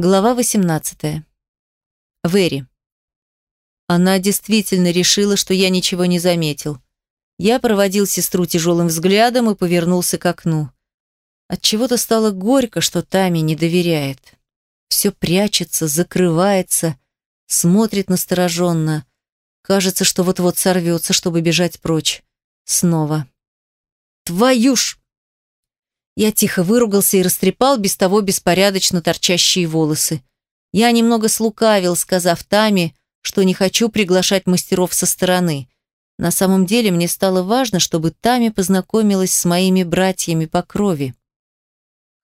Глава 18. Вэри. Она действительно решила, что я ничего не заметил. Я проводил сестру тяжелым взглядом и повернулся к окну. От чего то стало горько, что Тами не доверяет. Все прячется, закрывается, смотрит настороженно. Кажется, что вот-вот сорвется, чтобы бежать прочь. Снова. «Твою ж!» Я тихо выругался и растрепал без того беспорядочно торчащие волосы. Я немного слукавил, сказав Таме, что не хочу приглашать мастеров со стороны. На самом деле мне стало важно, чтобы Тами познакомилась с моими братьями по крови.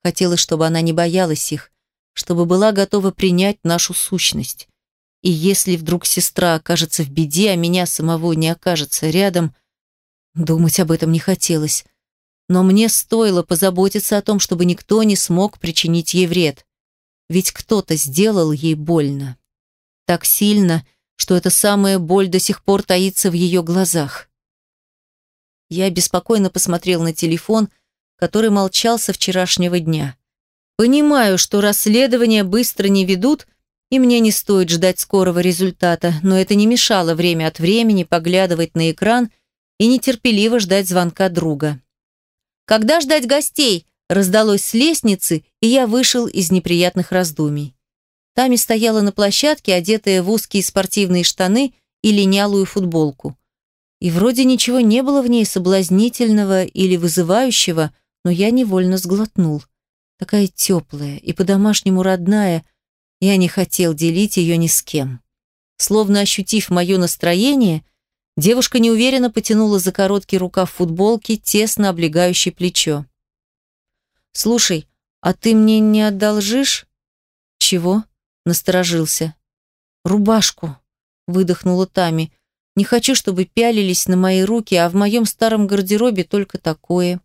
Хотелось, чтобы она не боялась их, чтобы была готова принять нашу сущность. И если вдруг сестра окажется в беде, а меня самого не окажется рядом, думать об этом не хотелось но мне стоило позаботиться о том, чтобы никто не смог причинить ей вред. Ведь кто-то сделал ей больно. Так сильно, что эта самая боль до сих пор таится в ее глазах. Я беспокойно посмотрел на телефон, который молчал со вчерашнего дня. Понимаю, что расследования быстро не ведут, и мне не стоит ждать скорого результата, но это не мешало время от времени поглядывать на экран и нетерпеливо ждать звонка друга. «Когда ждать гостей?» раздалось с лестницы, и я вышел из неприятных раздумий. Тами стояла на площадке, одетая в узкие спортивные штаны и линялую футболку. И вроде ничего не было в ней соблазнительного или вызывающего, но я невольно сглотнул. Такая теплая и по-домашнему родная, я не хотел делить ее ни с кем. Словно ощутив мое настроение, Девушка неуверенно потянула за короткий рукав футболки, тесно облегающий плечо. «Слушай, а ты мне не одолжишь?» «Чего?» – насторожился. «Рубашку», – выдохнула Тами. «Не хочу, чтобы пялились на мои руки, а в моем старом гардеробе только такое».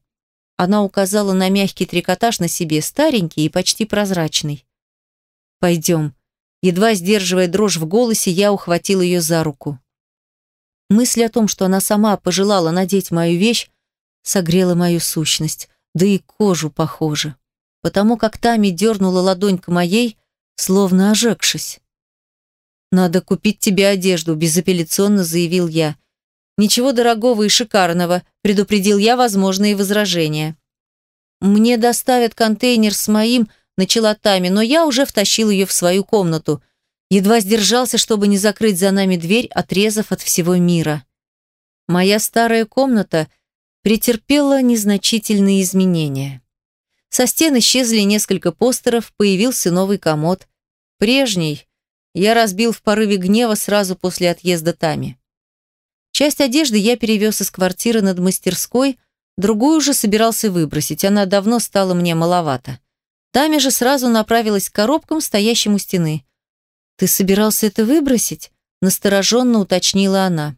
Она указала на мягкий трикотаж на себе, старенький и почти прозрачный. «Пойдем». Едва сдерживая дрожь в голосе, я ухватил ее за руку. Мысль о том, что она сама пожелала надеть мою вещь, согрела мою сущность, да и кожу похоже, потому как Тами дернула ладонь к моей, словно ожегшись. «Надо купить тебе одежду», – безапелляционно заявил я. «Ничего дорогого и шикарного», – предупредил я возможные возражения. «Мне доставят контейнер с моим», – начала Тами, но я уже втащил ее в свою комнату. Едва сдержался, чтобы не закрыть за нами дверь, отрезав от всего мира. Моя старая комната претерпела незначительные изменения. Со стен исчезли несколько постеров, появился новый комод. Прежний я разбил в порыве гнева сразу после отъезда Тами. Часть одежды я перевез из квартиры над мастерской, другую уже собирался выбросить, она давно стала мне маловато. Тами же сразу направилась к коробкам, стоящим у стены. «Ты собирался это выбросить?» – настороженно уточнила она.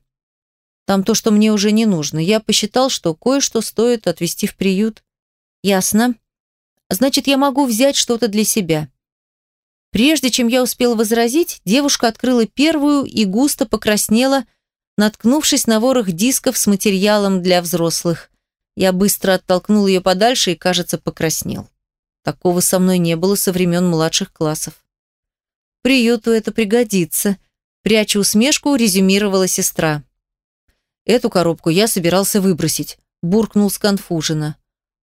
«Там то, что мне уже не нужно. Я посчитал, что кое-что стоит отвезти в приют». «Ясно. Значит, я могу взять что-то для себя». Прежде чем я успел возразить, девушка открыла первую и густо покраснела, наткнувшись на ворох дисков с материалом для взрослых. Я быстро оттолкнул ее подальше и, кажется, покраснел. Такого со мной не было со времен младших классов. Приюту это пригодится», – пряча усмешку, резюмировала сестра. «Эту коробку я собирался выбросить», – буркнул сконфуженно.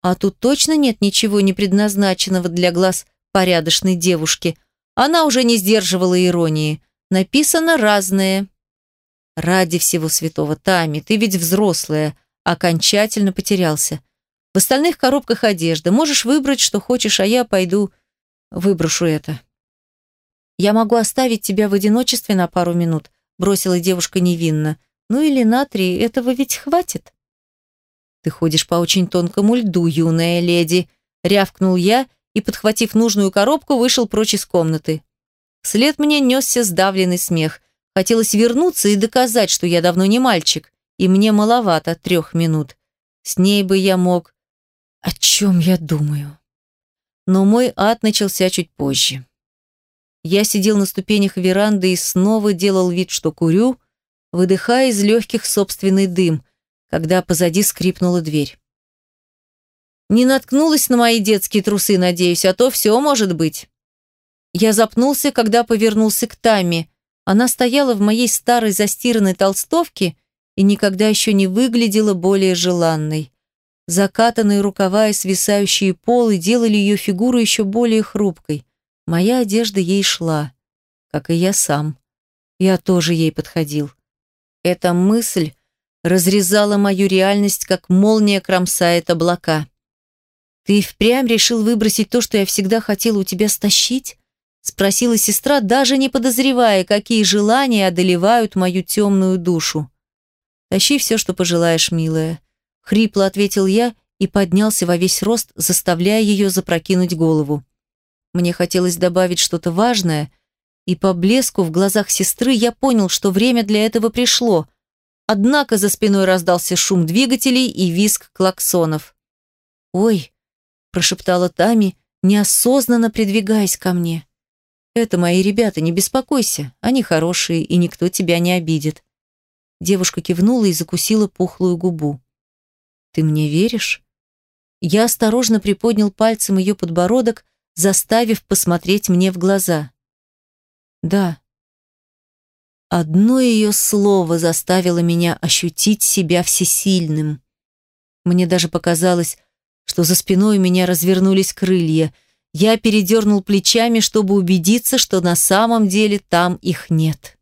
«А тут точно нет ничего не предназначенного для глаз порядочной девушки. Она уже не сдерживала иронии. Написано разное». «Ради всего святого, Тами, ты ведь взрослая», – окончательно потерялся. «В остальных коробках одежда. Можешь выбрать, что хочешь, а я пойду выброшу это». «Я могу оставить тебя в одиночестве на пару минут», бросила девушка невинно. «Ну или на три, этого ведь хватит». «Ты ходишь по очень тонкому льду, юная леди», рявкнул я и, подхватив нужную коробку, вышел прочь из комнаты. Вслед мне несся сдавленный смех. Хотелось вернуться и доказать, что я давно не мальчик, и мне маловато трех минут. С ней бы я мог... О чем я думаю? Но мой ад начался чуть позже. Я сидел на ступенях веранды и снова делал вид, что курю, выдыхая из легких собственный дым, когда позади скрипнула дверь. Не наткнулась на мои детские трусы, надеюсь, а то все может быть. Я запнулся, когда повернулся к Таме. Она стояла в моей старой застиранной толстовке и никогда еще не выглядела более желанной. Закатанные рукава и свисающие полы делали ее фигуру еще более хрупкой. Моя одежда ей шла, как и я сам. Я тоже ей подходил. Эта мысль разрезала мою реальность, как молния кромсает облака. «Ты впрямь решил выбросить то, что я всегда хотела у тебя стащить?» Спросила сестра, даже не подозревая, какие желания одолевают мою темную душу. «Тащи все, что пожелаешь, милая», — хрипло ответил я и поднялся во весь рост, заставляя ее запрокинуть голову. Мне хотелось добавить что-то важное, и по блеску в глазах сестры я понял, что время для этого пришло. Однако за спиной раздался шум двигателей и визг клаксонов. «Ой», — прошептала Тами, неосознанно придвигаясь ко мне. «Это мои ребята, не беспокойся, они хорошие, и никто тебя не обидит». Девушка кивнула и закусила пухлую губу. «Ты мне веришь?» Я осторожно приподнял пальцем ее подбородок, заставив посмотреть мне в глаза. «Да». Одно ее слово заставило меня ощутить себя всесильным. Мне даже показалось, что за спиной у меня развернулись крылья – я передернул плечами, чтобы убедиться, что на самом деле там их нет.